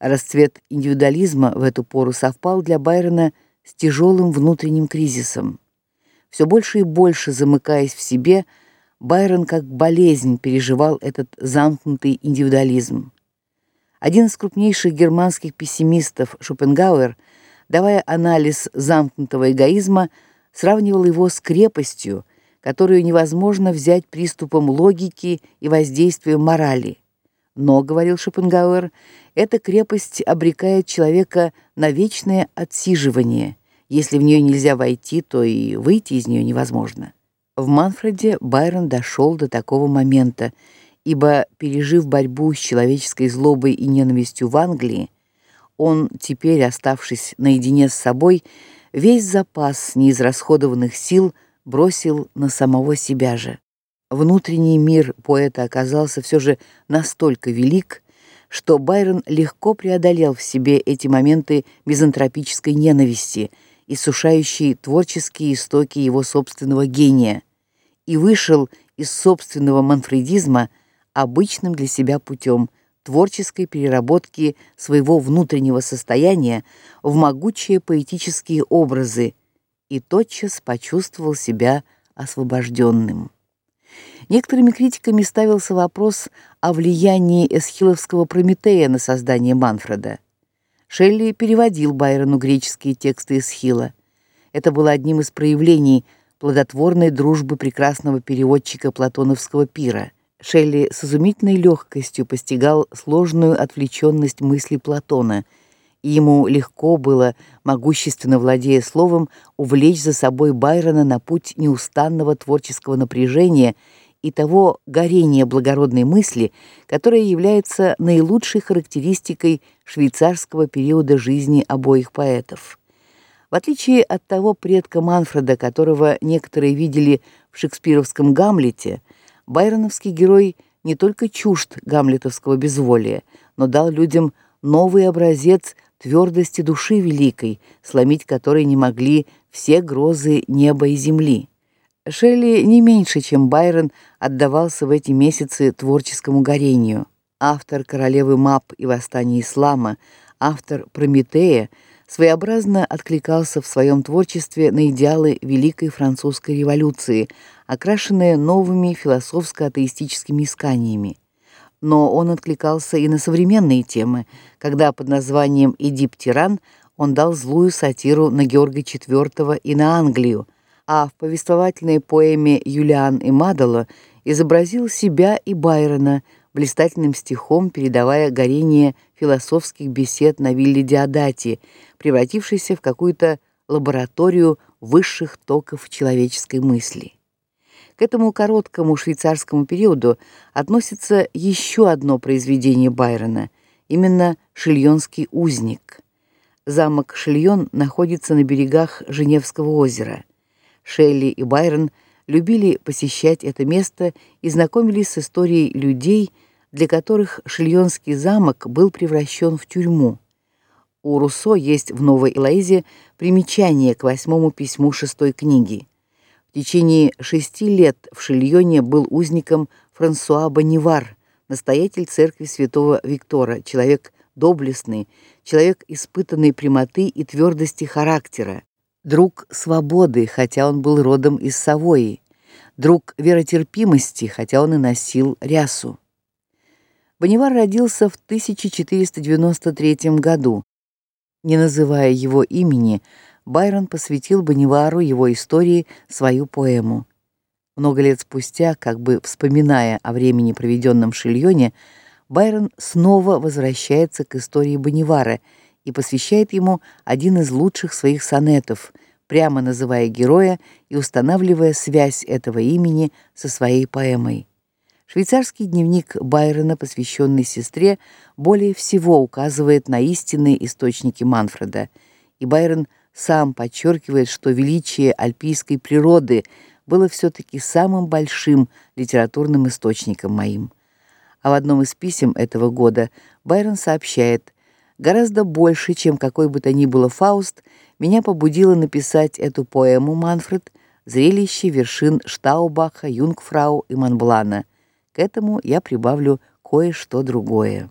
Расцвет индивидуализма в эту пору совпал для Байрона с тяжелым внутренним кризисом. Все больше и больше замыкаясь в себе, Байрон как болезнь переживал этот замкнутый индивидуализм. Один из крупнейших германских пессимистов, Шопенгауэр, давая анализ замкнутого эгоизма, сравнивал его с крепостью, которую невозможно взять приступом логики и воздействием морали. Но, говорил Шопенгауэр, эта крепость обрекает человека на вечное отсиживание. Если в нее нельзя войти, то и выйти из нее невозможно. В Манфреде Байрон дошел до такого момента, ибо пережив борьбу с человеческой злобой и ненавистью в Англии, он теперь, оставшись наедине с собой, весь запас неизрасходованных сил бросил на самого себя же. Внутренний мир поэта оказался все же настолько велик, что Байрон легко преодолел в себе эти моменты мизантропической ненависти, иссушающей творческие истоки его собственного гения, и вышел из собственного манфредизма обычным для себя путем творческой переработки своего внутреннего состояния в могучие поэтические образы и тотчас почувствовал себя освобожденным. Некоторыми критиками ставился вопрос о влиянии эсхиловского Прометея на создание Манфреда. Шелли переводил Байрону греческие тексты Эсхила. Это было одним из проявлений плодотворной дружбы прекрасного переводчика платоновского пира. Шелли с изумительной легкостью постигал сложную отвлеченность мысли Платона – и ему легко было, могущественно владея словом, увлечь за собой Байрона на путь неустанного творческого напряжения и того горения благородной мысли, которая является наилучшей характеристикой швейцарского периода жизни обоих поэтов. В отличие от того предка Манфреда, которого некоторые видели в шекспировском Гамлете, байроновский герой не только чужд гамлетовского безволия, но дал людям новый образец твердости души великой, сломить которой не могли все грозы неба и земли. Шелли не меньше, чем Байрон, отдавался в эти месяцы творческому горению. Автор Королевы Мап и Восстания ислама, автор Прометея, своеобразно откликался в своем творчестве на идеалы великой французской революции, окрашенные новыми философско-атеистическими исканиями но он откликался и на современные темы, когда под названием Эдип-тиран он дал злую сатиру на Георга IV и на Англию, а в повествовательной поэме Юлиан и Мадала изобразил себя и Байрона, блистательным стихом передавая горение философских бесед на вилле Диодати, превратившейся в какую-то лабораторию высших токов человеческой мысли. К этому короткому швейцарскому периоду относится еще одно произведение Байрона, именно Шильонский узник. Замок Шильон находится на берегах Женевского озера. Шелли и Байрон любили посещать это место и знакомились с историей людей, для которых Шильонский замок был превращен в тюрьму. У Руссо есть в Новой Элоизе примечание к восьмому письму шестой книги. В течение шести лет в Шильоне был узником Франсуа Бонивар, настоятель церкви Святого Виктора, человек доблестный, человек испытанной прямоты и твердости характера, друг свободы, хотя он был родом из Савойи, друг веротерпимости, хотя он и носил рясу. Бонивар родился в 1493 году. Не называя его имени, Байрон посвятил Бонивару его истории свою поэму. Много лет спустя, как бы вспоминая о времени, проведенном в Шильоне, Байрон снова возвращается к истории Бонивара и посвящает ему один из лучших своих сонетов, прямо называя героя и устанавливая связь этого имени со своей поэмой. Швейцарский дневник Байрона, посвященный сестре, более всего указывает на истинные источники Манфреда, и Байрон – сам подчеркивает, что величие альпийской природы было все таки самым большим литературным источником моим. А в одном из писем этого года Байрон сообщает: гораздо больше, чем какой бы то ни было Фауст, меня побудило написать эту поэму Манфред Зрелище вершин Штаубаха, Юнгфрау и Монблана. К этому я прибавлю кое-что другое.